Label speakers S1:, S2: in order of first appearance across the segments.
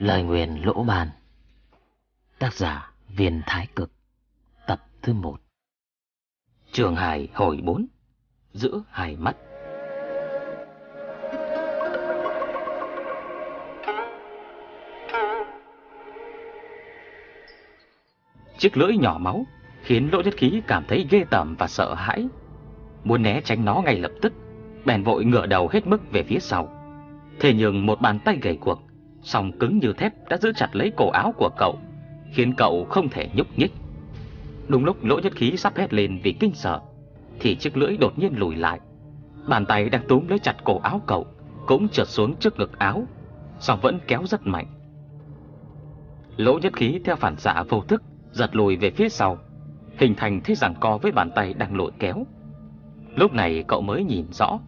S1: Lời nguyền lỗ bàn Tác giả Viên Thái Cực. Tập thứ 1 Trường Hải hồi 4 Giữa hai mắt. Chiếc lưỡi nhỏ máu khiến lỗ nhất khí cảm thấy ghê tởm và sợ hãi. Muốn né tránh nó ngay lập tức, bèn vội ngửa đầu hết mức về phía sau. Thế nhưng một bàn tay gầy cuộc song cứng như thép đã giữ chặt lấy cổ áo của cậu, khiến cậu không thể nhúc nhích. Đúng lúc lỗ nhất khí sắp hét lên vì kinh sợ, thì chiếc lưỡi đột nhiên lùi lại. Bàn tay đang túm lấy chặt cổ áo cậu, cũng trượt xuống trước ngực áo, song vẫn kéo rất mạnh. Lỗ nhất khí theo phản xạ vô thức giật lùi về phía sau, hình thành thế giằng co với bàn tay đang lội kéo. Lúc này cậu mới nhìn rõ,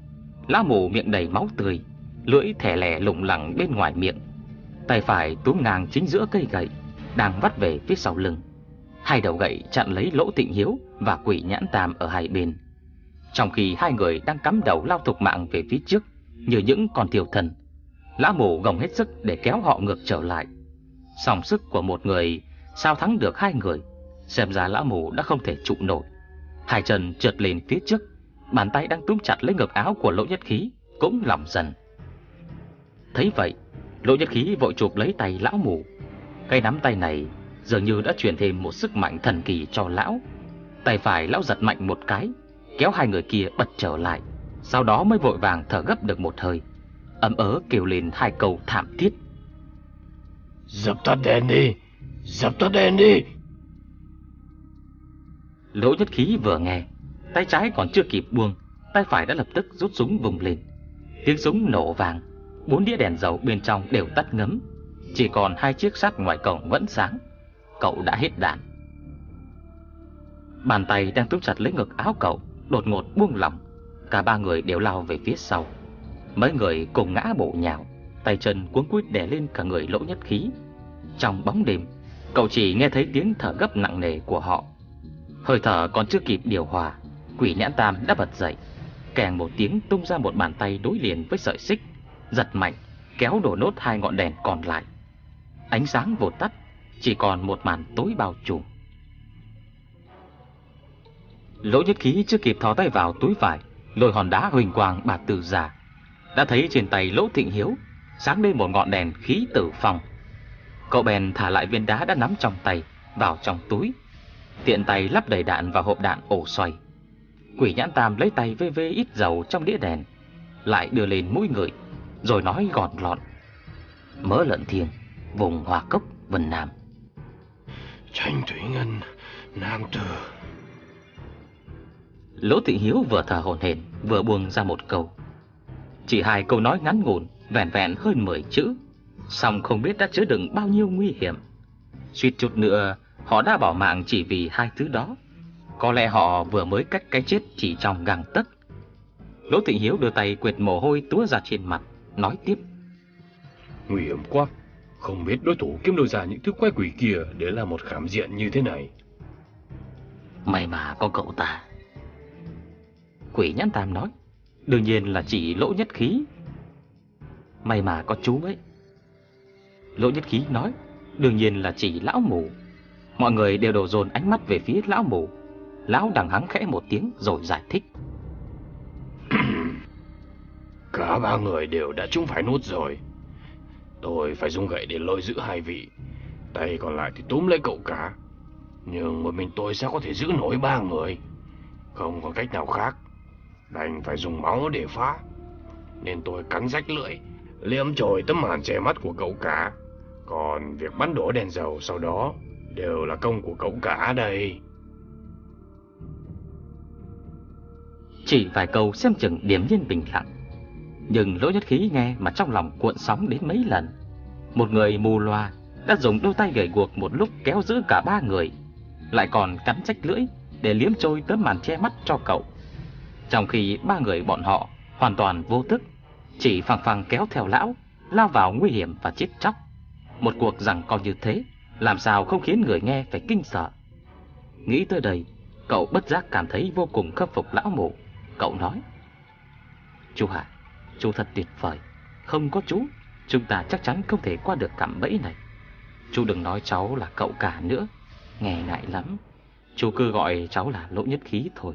S1: lá mù miệng đầy máu tươi, lưỡi thẻ lẻ lủng lẳng bên ngoài miệng, tay phải túm ngang chính giữa cây gậy, đang vắt về phía sau lưng. Hai đầu gậy chặn lấy lỗ tịnh hiếu và quỷ nhãn tam ở hai bên. Trong khi hai người đang cắm đầu lao thục mạng về phía trước, như những con tiểu thần, lá mù gồng hết sức để kéo họ ngược trở lại. Song sức của một người sao thắng được hai người? Xem ra lão mù đã không thể trụ nổi. Hai chân trượt lên phía trước, bàn tay đang túm chặt lấy ngực áo của lỗ nhất khí cũng lỏng dần. Thấy vậy, lỗ nhất khí vội chụp lấy tay lão mù. Cái nắm tay này dường như đã truyền thêm một sức mạnh thần kỳ cho lão. Tay phải lão giật mạnh một cái, kéo hai người kia bật trở lại, sau đó mới vội vàng thở gấp được một hơi, ấm ớ kêu lên hai câu thảm thiết.
S2: Dập tắt đèn đi, dập tắt đèn đi.
S1: Lỗ nhất khí vừa nghe, tay trái còn chưa kịp buông, tay phải đã lập tức rút súng vùng lên. Tiếng súng nổ vàng, bốn đĩa đèn dầu bên trong đều tắt ngấm, chỉ còn hai chiếc sắt ngoài cổng vẫn sáng. Cậu đã hết đạn. Bàn tay đang túm chặt lấy ngực áo cậu, đột ngột buông lỏng, cả ba người đều lao về phía sau. Mấy người cùng ngã bộ nhào, tay chân cuống quýt đè lên cả người lỗ nhất khí. Trong bóng đêm, cậu chỉ nghe thấy tiếng thở gấp nặng nề của họ. Hơi thở còn chưa kịp điều hòa, quỷ nhãn tam đã bật dậy, càng một tiếng tung ra một bàn tay đối liền với sợi xích, giật mạnh, kéo đổ nốt hai ngọn đèn còn lại. Ánh sáng vụt tắt, chỉ còn một màn tối bao trùm. Lỗ nhất khí chưa kịp thò tay vào túi vải, lôi hòn đá huỳnh quang bạc từ già, đã thấy trên tay Lỗ Thịnh Hiếu sáng lên một ngọn đèn khí tử phòng Cậu bèn thả lại viên đá đã nắm trong tay vào trong túi, tiện tay lắp đầy đạn vào hộp đạn ổ xoay. Quỷ nhãn tam lấy tay vê vê ít dầu trong đĩa đèn, lại đưa lên mũi người, rồi nói gọn lọn. Mỡ lợn thiên, vùng Hòa Cốc, Vân Nam.
S2: Tranh Thủy Ngân, Nam Tử.
S1: Lỗ Thị Hiếu vừa thở hổn hển, vừa buông ra một câu. Chỉ hai câu nói ngắn ngủn, vẹn vẹn hơn 10 chữ, song không biết đã chứa đựng bao nhiêu nguy hiểm. Suýt chút nữa, họ đã bỏ mạng chỉ vì hai thứ đó. Có lẽ họ vừa mới cách cái chết chỉ trong gang tấc. Lỗ Thị Hiếu đưa tay quệt mồ hôi túa ra trên mặt, nói tiếp.
S2: Nguy hiểm quá, không biết đối thủ kiếm đâu ra những thứ quái quỷ kia để làm một khảm diện như thế này.
S1: May mà có cậu ta. Quỷ nhãn tam nói, đương nhiên là chỉ lỗ nhất khí. May mà có chú ấy. Lỗ nhất khí nói, đương nhiên là chỉ lão mù. Mọi người đều đổ dồn ánh mắt về phía lão mù. Lão đằng hắng khẽ một tiếng rồi giải thích.
S2: Cả ba người đều đã trúng phải nút rồi. Tôi phải dùng gậy để lôi giữ hai vị. Tay còn lại thì túm lấy cậu cả. Nhưng một mình tôi sao có thể giữ nổi ba người? Không có cách nào khác. Đành phải dùng máu để phá. Nên tôi cắn rách lưỡi, liếm trồi tấm màn che mắt của cậu cả. Còn việc bắn đổ đèn dầu sau đó đều là công của cậu cả đây.
S1: Chỉ vài câu xem chừng điểm nhiên bình lặng. Nhưng lỗ nhất khí nghe mà trong lòng cuộn sóng đến mấy lần. Một người mù loa đã dùng đôi tay gầy guộc một lúc kéo giữ cả ba người, lại còn cắn trách lưỡi để liếm trôi tấm màn che mắt cho cậu. Trong khi ba người bọn họ hoàn toàn vô thức, chỉ phẳng phẳng kéo theo lão, lao vào nguy hiểm và chết chóc. Một cuộc rằng còn như thế, làm sao không khiến người nghe phải kinh sợ. Nghĩ tới đây, cậu bất giác cảm thấy vô cùng khâm phục lão mụ Cậu nói, Chú Hạ, chú thật tuyệt vời, không có chú, Chúng ta chắc chắn không thể qua được cạm bẫy này. Chú đừng nói cháu là cậu cả nữa Nghe ngại lắm. Chú cứ gọi cháu là lỗ nhất khí thôi.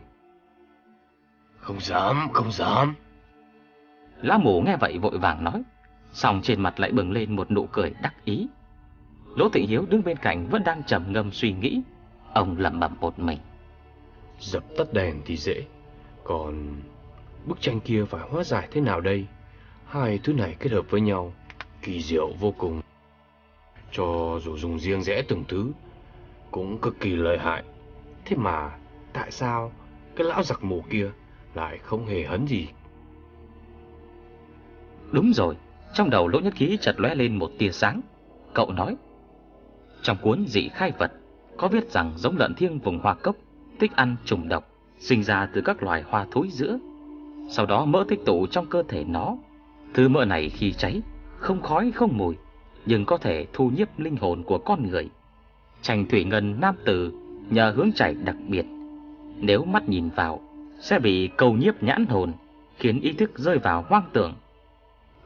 S2: Không dám, không dám.
S1: Lá mù nghe vậy vội vàng nói Xong trên mặt lại bừng lên một nụ cười đắc ý. Lỗ Thịnh Hiếu đứng bên cạnh vẫn đang trầm ngâm suy nghĩ. Ông lẩm bẩm một mình.
S2: Dập tắt đèn thì dễ Còn bức tranh kia phải hóa giải thế nào đây? Hai thứ này kết hợp với nhau, Kỳ diệu vô cùng. Cho dù dùng riêng rẽ từng thứ, Cũng cực kỳ lợi hại. Thế mà, tại sao cái lão giặc mù kia lại không hề hấn gì?
S1: Đúng rồi, Trong đầu lỗ nhất khí chợt lóe lên một tia sáng. Cậu nói, Trong cuốn dị khai vật, Có viết rằng giống lợn thiêng vùng hoa cốc, Thích ăn trùng độc, Sinh ra từ các loài hoa thối giữa. Sau đó mỡ tích tụ trong cơ thể nó. Thứ mỡ này khi cháy, Không khói, không mùi, Nhưng có thể thu nhiếp linh hồn của con người. Trành thủy ngân nam tử Nhờ hướng chảy đặc biệt. Nếu mắt nhìn vào, Sẽ bị cầu nhiếp nhãn hồn, Khiến ý thức rơi vào hoang tưởng.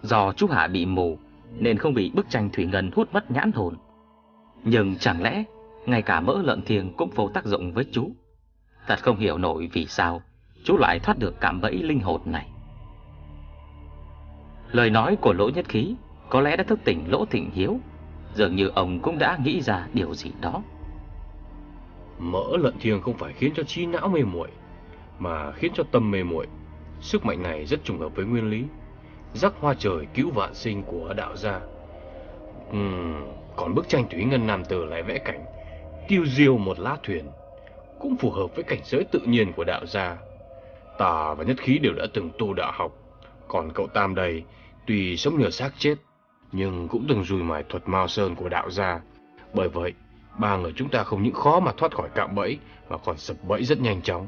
S1: Do chú Hạ bị mù, Nên không bị bức tranh thủy ngân hút mất nhãn hồn. Nhưng chẳng lẽ, Ngay cả mỡ lợn thiêng cũng vô tác dụng với chú? Thật không hiểu nổi vì sao. Chú lại thoát được cảm bẫy linh hồn này. Lời nói của Lỗ Nhất Khí Có lẽ đã thức tỉnh Lỗ Thịnh Hiếu. Dường như ông cũng đã nghĩ ra điều gì đó.
S2: Mỡ lợn thiêng không phải khiến cho trí não mê muội Mà khiến cho tâm mê muội. Sức mạnh này rất trùng hợp với nguyên lý. Rắc hoa trời cứu vạn sinh của đạo gia. Uhm, Còn bức tranh thủy Ngân Nam Tử lại vẽ cảnh Tiêu diêu một lá thuyền Cũng phù hợp với cảnh giới tự nhiên của đạo gia. Tà và nhất khí đều đã từng tu đạo học. Còn cậu Tam đây, Tuy sống nhờ xác chết, Nhưng cũng từng rùi mài thuật mao sơn của đạo gia. Bởi vậy, Ba người chúng ta không những khó mà thoát khỏi cạm bẫy, Mà còn sập bẫy rất nhanh chóng.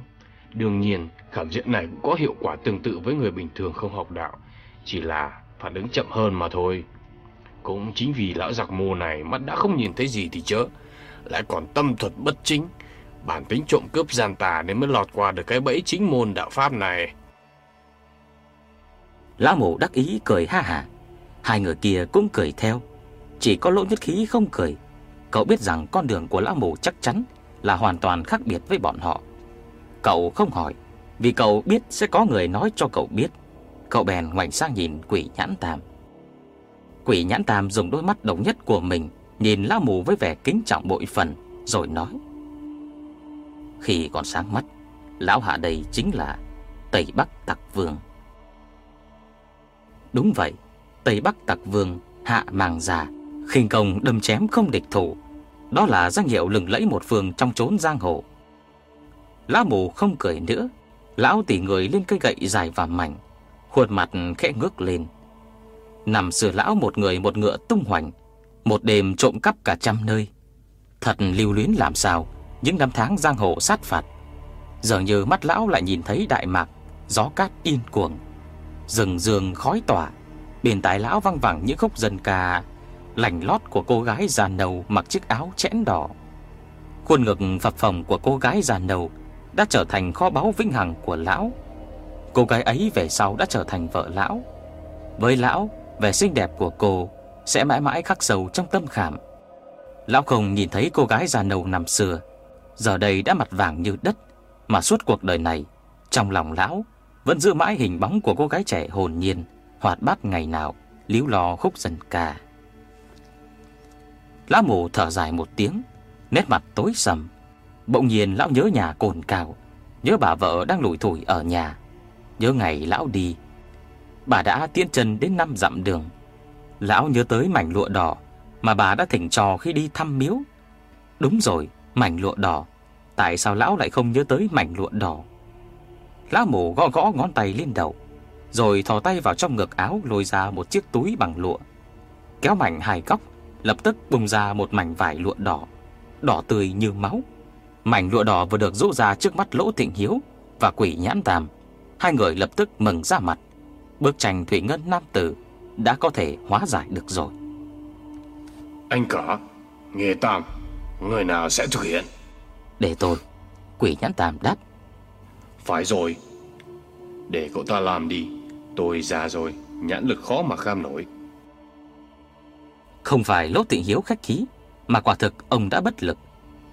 S2: Đương nhiên Cảm diện này cũng có hiệu quả tương tự với người bình thường không học đạo, chỉ là phản ứng chậm hơn mà thôi. Cũng chính vì lão giặc mù này mắt đã không nhìn thấy gì thì chớ, Lại còn tâm thuật bất chính Bản tính trộm cướp gian tà nên mới lọt qua được cái bẫy chính môn đạo pháp này.
S1: Lão mù đắc ý cười ha hả Hai người kia cũng cười theo. Chỉ có lỗ nhất khí không cười. Cậu biết rằng con đường của lão mù chắc chắn Là hoàn toàn khác biệt với bọn họ. Cậu không hỏi, Vì cậu biết sẽ có người nói cho cậu biết. Cậu bèn ngoảnh sang nhìn quỷ nhãn tam. Quỷ nhãn tam dùng đôi mắt đồng nhất của mình, Nhìn lão mù với vẻ kính trọng bội phần, Rồi nói. Khi còn sáng mắt Lão hạ đây chính là Tây Bắc Tặc Vương Đúng vậy Tây Bắc Tặc Vương Hạ màng già khinh công đâm chém không địch thủ Đó là danh hiệu lừng lẫy một phương trong chốn giang hồ Lão mù không cười nữa Lão tỉ người lên cây gậy dài và mảnh khuôn mặt khẽ ngước lên. Nằm sửa lão một người một ngựa tung hoành, một đêm trộm cắp cả trăm nơi. Thật lưu luyến làm sao, những năm tháng giang hồ sát phạt. Giờ như mắt lão lại nhìn thấy đại mạc, gió cát yên cuồng. Rừng rừng khói tỏa, bên tai lão văng vẳng những khúc dân ca lành lót của cô gái già nầu mặc chiếc áo chẽn đỏ. Khuôn ngực phập phồng của cô gái già nầu đã trở thành kho báu vĩnh hằng của lão. Cô gái ấy về sau đã trở thành vợ lão Với lão Vẻ xinh đẹp của cô Sẽ mãi mãi khắc sâu trong tâm khảm Lão không nhìn thấy cô gái già nầu nằm xưa Giờ đây đã mặt vàng như đất Mà suốt cuộc đời này Trong lòng lão Vẫn giữ mãi hình bóng của cô gái trẻ hồn nhiên Hoạt bát ngày nào Líu lo khúc dần ca Lão mù thở dài một tiếng Nét mặt tối sầm. Bỗng nhiên lão nhớ nhà cồn cào Nhớ bà vợ đang lủi thủi ở nhà. Nhớ ngày lão đi Bà đã tiến chân đến năm dặm đường. Lão nhớ tới mảnh lụa đỏ Mà bà đã thỉnh trò khi đi thăm miếu. Đúng rồi, mảnh lụa đỏ. Tại sao lão lại không nhớ tới mảnh lụa đỏ? Lão mổ gõ gõ ngón tay lên đầu, Rồi thò tay vào trong ngực áo Lôi ra một chiếc túi bằng lụa. Kéo mảnh hai góc, Lập tức bùng ra một mảnh vải lụa đỏ. Đỏ tươi như máu. Mảnh lụa đỏ vừa được rũ ra trước mắt lỗ thịnh hiếu Và quỷ nhãn tàm Hai người lập tức mừng ra mặt. Bức tranh Thủy Ngân Nam Tử Đã có thể hóa giải được rồi.
S2: Anh cả, Nghề Tam Người nào sẽ thực hiện?
S1: Để tôi Quỷ nhãn Tam đáp.
S2: Phải rồi. Để cậu ta làm đi Tôi già rồi Nhãn lực khó mà kham nổi.
S1: Không phải Lỗ Tịnh Hiếu khách khí, mà quả thực ông đã bất lực.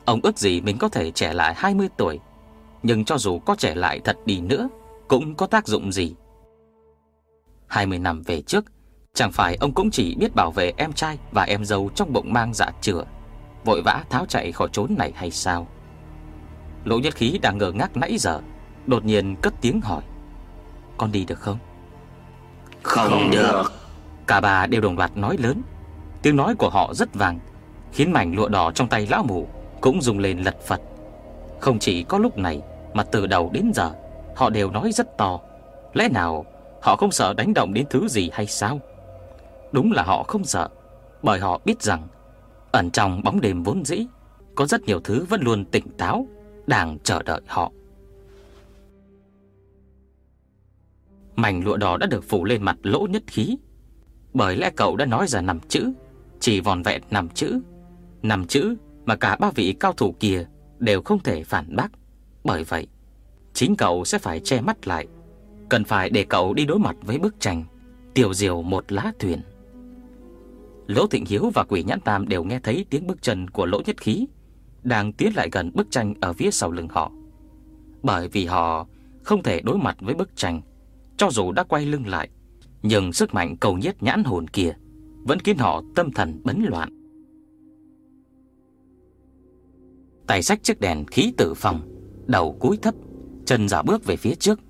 S1: Ông ước gì mình có thể trẻ lại 20 tuổi, nhưng cho dù có trẻ lại thật đi nữa, cũng có tác dụng gì. 20 năm về trước, chẳng phải ông cũng chỉ biết bảo vệ em trai và em dâu trong bụng mang dạ chữa, vội vã tháo chạy khỏi trốn này hay sao? Lỗ Nhất Khí đang ngờ ngác nãy giờ, đột nhiên cất tiếng hỏi: "Con đi được không?"
S2: "Không được."
S1: Cả bà đều đồng loạt nói lớn. Tiếng nói của họ rất vang, khiến mảnh lụa đỏ trong tay lão mù cũng rung lên lật phật. Không chỉ có lúc này, mà từ đầu đến giờ, họ đều nói rất to. Lẽ nào họ không sợ đánh động đến thứ gì hay sao? Đúng là họ không sợ, bởi họ biết rằng ẩn trong bóng đêm vốn dĩ có rất nhiều thứ vẫn luôn tỉnh táo đang chờ đợi họ. Mảnh lụa đỏ đã được phủ lên mặt lỗ nhất khí, bởi lẽ cậu đã nói ra nằm chữ, chỉ vòn vẹn nằm chữ, nằm chữ mà cả ba vị cao thủ kia đều không thể phản bác. Bởi vậy, chính cậu sẽ phải che mắt lại, cần phải để cậu đi đối mặt với bức tranh tiểu diều một lá thuyền. Lỗ Thịnh Hiếu và Quỷ Nhãn Tam đều nghe thấy tiếng bước chân của Lỗ Nhất Khí đang tiến lại gần bức tranh ở phía sau lưng họ. Bởi vì họ không thể đối mặt với bức tranh, cho dù đã quay lưng lại, nhưng sức mạnh cầu nhiết nhãn hồn kia vẫn khiến họ tâm thần bấn loạn. Tay sách chiếc đèn khí tử phòng, đầu cúi thấp, chân giả bước về phía trước.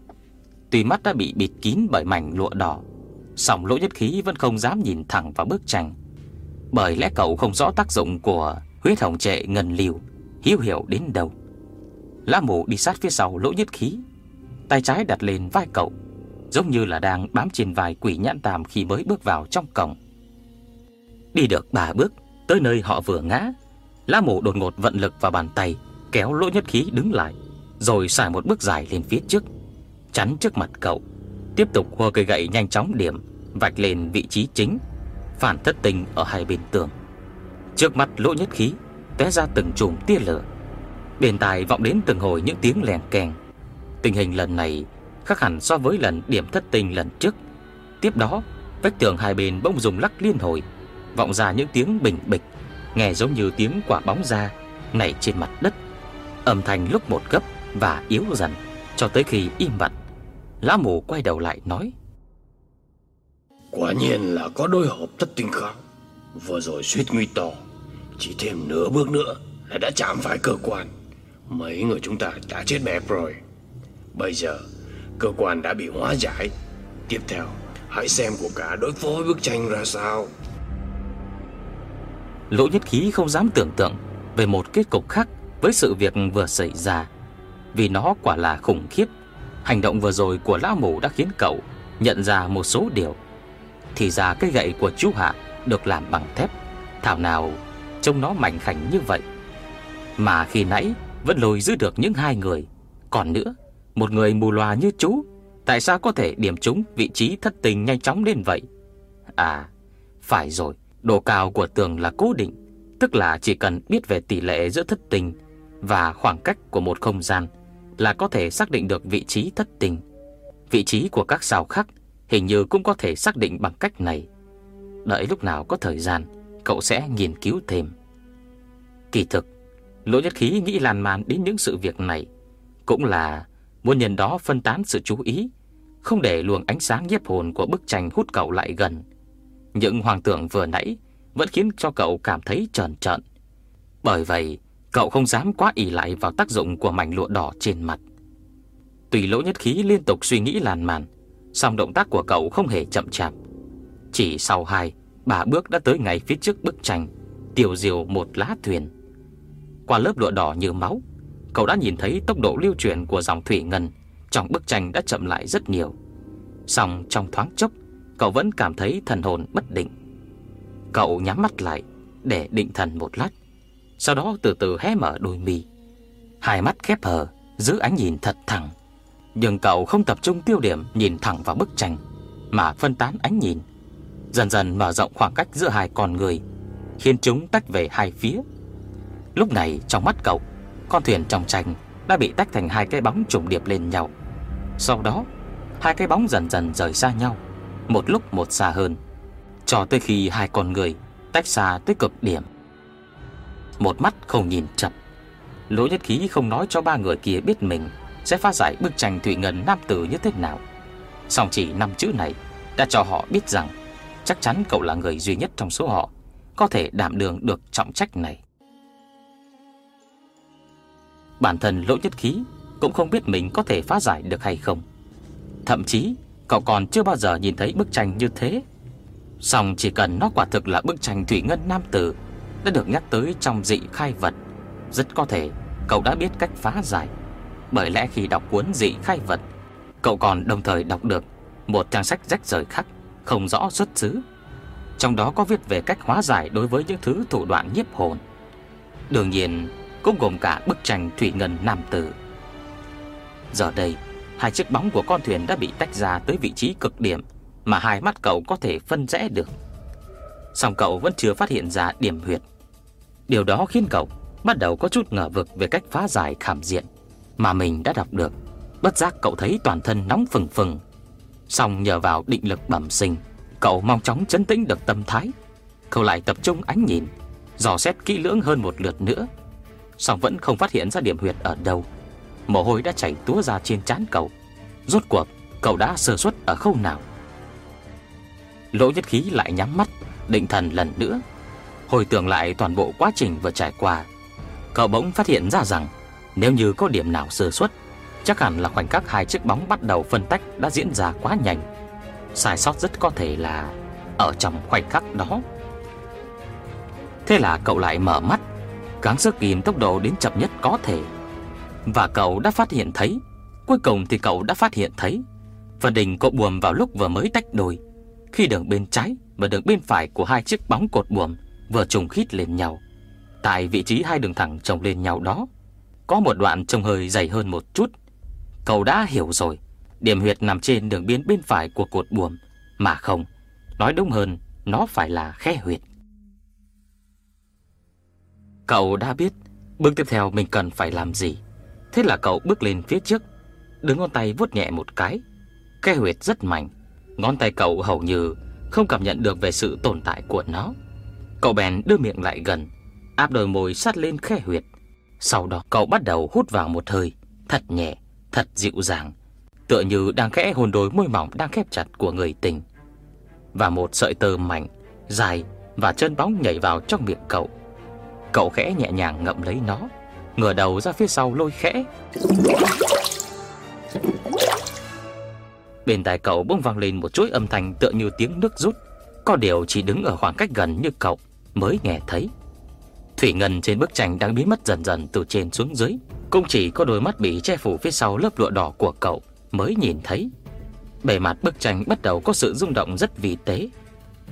S1: Tuy mắt đã bị bịt kín bởi mảnh lụa đỏ, song lỗ nhất khí vẫn không dám nhìn thẳng vào bức tranh. Bởi lẽ cậu không rõ tác dụng của huyết hồng trệ ngần liều, hiếu hiểu đến đâu. lá mù đi sát phía sau lỗ nhất khí, tay trái đặt lên vai cậu, giống như là đang bám trên vai quỷ nhãn tàm khi mới bước vào trong cổng. Đi được ba bước, tới nơi họ vừa ngã, lá mù đột ngột vận lực vào bàn tay, kéo lỗ nhất khí đứng lại, rồi xài một bước dài lên phía trước, chắn trước mặt cậu. Tiếp tục hua cây gậy nhanh chóng điểm, vạch lên vị trí chính, phản thất tình ở hai bên tường. Trước mắt lỗ nhất khí, té ra từng chùm tia lửa. Bên tai vọng đến từng hồi những tiếng lèn kèn. Tình hình lần này khác hẳn so với lần điểm thất tình lần trước. Tiếp đó, vách tường hai bên bỗng dùng lắc liên hồi, vọng ra những tiếng bình bịch, nghe giống như tiếng quả bóng ra nảy trên mặt đất. Âm thanh lúc một gấp và yếu dần cho tới khi im bặt. Lá mù quay đầu lại nói:
S2: Quả nhiên là có đôi hộp thất tinh khác. Vừa rồi suýt nguy to, chỉ thêm nửa bước nữa là đã chạm phải cơ quan. Mấy người chúng ta đã chết bẹp rồi. Bây giờ, cơ quan đã bị hóa giải. Tiếp theo, hãy xem của cả đối phó với bức tranh ra sao.
S1: Lỗ nhất khí không dám tưởng tượng về một kết cục khác với sự việc vừa xảy ra. Vì nó quả là khủng khiếp. Hành động vừa rồi của lão mù đã khiến cậu nhận ra một số điều. Thì ra cái gậy của chú Hạ được làm bằng thép. Thảo nào trông nó mạnh khảnh như vậy. Mà khi nãy vẫn lôi giữ được những hai người. Còn nữa, một người mù loà như chú, tại sao có thể điểm trúng vị trí thất tình nhanh chóng đến vậy? À, phải rồi, độ cao của tường là cố định, tức là chỉ cần biết về tỷ lệ giữa thất tình và khoảng cách của một không gian là có thể xác định được vị trí thất tình. Vị trí của các sao khác hình như cũng có thể xác định bằng cách này. Đợi lúc nào có thời gian, cậu sẽ nghiên cứu thêm. Kỳ thực, Lỗ Nhất Khí nghĩ lan man đến những sự việc này cũng là muốn nhân đó phân tán sự chú ý, không để luồng ánh sáng nhiếp hồn của bức tranh hút cậu lại gần. Những hoàng tưởng vừa nãy vẫn khiến cho cậu cảm thấy trần trợn. Bởi vậy, cậu không dám quá ỷ lại vào tác dụng của mảnh lụa đỏ trên mặt. Tùy Lỗ Nhất Khí liên tục suy nghĩ làn màn, song động tác của cậu không hề chậm chạp. Chỉ sau hai, bà bước đã tới ngay phía trước bức tranh, tiểu diều một lá thuyền. Qua lớp lụa đỏ như máu, cậu đã nhìn thấy tốc độ lưu chuyển của dòng thủy ngân trong bức tranh đã chậm lại rất nhiều. Song trong thoáng chốc, cậu vẫn cảm thấy thần hồn bất định. Cậu nhắm mắt lại để định thần một lát, sau đó từ từ hé mở đôi mi. Hai mắt khép hờ, giữ ánh nhìn thật thẳng. Nhưng cậu không tập trung tiêu điểm nhìn thẳng vào bức tranh, mà phân tán ánh nhìn, dần dần mở rộng khoảng cách giữa hai con người, khiến chúng tách về hai phía. Lúc này trong mắt cậu, con thuyền trong tranh đã bị tách thành hai cái bóng trùng điệp lên nhau. Sau đó, hai cái bóng dần dần rời xa nhau, một lúc một xa hơn, cho tới khi hai con người tách xa tới cực điểm. Một mắt không nhìn chập, Lỗ Nhất Khí không nói cho ba người kia biết mình sẽ phá giải bức tranh thủy ngân nam tử như thế nào. Song chỉ năm chữ này đã cho họ biết rằng chắc chắn cậu là người duy nhất trong số họ có thể đảm đường được trọng trách này. Bản thân Lỗ Nhất Khí cũng không biết mình có thể phá giải được hay không. Thậm chí, cậu còn chưa bao giờ nhìn thấy bức tranh như thế. Song chỉ cần nó quả thực là bức tranh thủy ngân nam tử đã được nhắc tới trong dị khai vật, rất có thể cậu đã biết cách phá giải. Bởi lẽ khi đọc cuốn dị khai vật, cậu còn đồng thời đọc được một trang sách rách rời khác, không rõ xuất xứ. Trong đó có viết về cách hóa giải đối với những thứ thủ đoạn nhiếp hồn. Đương nhiên, cũng gồm cả bức tranh thủy ngân nam tử. Giờ đây, hai chiếc bóng của con thuyền đã bị tách ra tới vị trí cực điểm mà hai mắt cậu có thể phân rẽ được. Song cậu vẫn chưa phát hiện ra điểm huyệt. Điều đó khiến cậu bắt đầu có chút ngờ vực về cách phá giải khảm diện mà mình đã đọc được. Bất giác cậu thấy toàn thân nóng phừng phừng. Song nhờ vào định lực bẩm sinh, cậu mong chóng chấn tĩnh được tâm thái. Cậu lại tập trung ánh nhìn, dò xét kỹ lưỡng hơn một lượt nữa. Song vẫn không phát hiện ra điểm huyệt ở đâu. Mồ hôi đã chảy túa ra trên trán cậu. Rốt cuộc, cậu đã sơ suất ở khâu nào? Lỗ nhất khí lại nhắm mắt, định thần lần nữa. Hồi tưởng lại toàn bộ quá trình vừa trải qua, Cậu bỗng phát hiện ra rằng nếu như có điểm nào sơ suất, Chắc hẳn là khoảnh khắc hai chiếc bóng bắt đầu phân tách Đã diễn ra quá nhanh. Sai sót rất có thể là Ở trong khoảnh khắc đó. Thế là cậu lại mở mắt, Gắng sức kìm tốc độ đến chậm nhất có thể. Và cậu đã phát hiện thấy, Cuối cùng thì cậu đã phát hiện thấy, Phần đỉnh cột buồm vào lúc vừa mới tách đôi. Khi đường bên trái và đường bên phải của hai chiếc bóng cột buồm Vừa trùng khít lên nhau, Tại vị trí hai đường thẳng chồng lên nhau đó có một đoạn trông hơi dày hơn một chút. Cậu đã hiểu rồi. Điểm huyệt nằm trên đường biên bên phải của cột buồm. Mà không, Nói đúng hơn, Nó phải là khe huyệt. Cậu đã biết Bước tiếp theo mình cần phải làm gì. Thế là cậu bước lên phía trước Đứng ngón tay vuốt nhẹ một cái. Khe huyệt rất mạnh. Ngón tay cậu hầu như Không cảm nhận được về sự tồn tại của nó. Cậu bèn đưa miệng lại gần, áp đôi môi sát lên khe huyệt. Sau đó cậu bắt đầu hút vào một hơi, thật nhẹ, thật dịu dàng, tựa như đang khẽ hôn đôi môi mỏng đang khép chặt của người tình. Và một sợi tơ mảnh, dài và chân bóng nhảy vào trong miệng cậu. Cậu khẽ nhẹ nhàng ngậm lấy nó, ngửa đầu ra phía sau lôi khẽ. Bên tai cậu bỗng vang lên một chuỗi âm thanh tựa như tiếng nước rút, có điều chỉ đứng ở khoảng cách gần như cậu mới nghe thấy. Thủy ngân trên bức tranh đang biến mất dần dần từ trên xuống dưới. Cũng chỉ có đôi mắt bị che phủ phía sau lớp lụa đỏ của cậu Mới nhìn thấy. Bề mặt bức tranh bắt đầu có sự rung động rất vi tế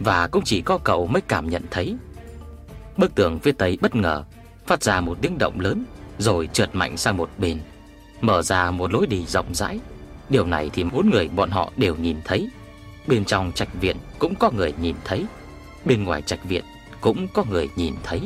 S1: Và cũng chỉ có cậu mới cảm nhận thấy. Bức tường phía tây bất ngờ, Phát ra một tiếng động lớn, Rồi trượt mạnh sang một bên, Mở ra một lối đi rộng rãi. Điều này thì bốn người bọn họ đều nhìn thấy. Bên trong trạch viện cũng có người nhìn thấy, Bên ngoài trạch viện cũng có người nhìn thấy.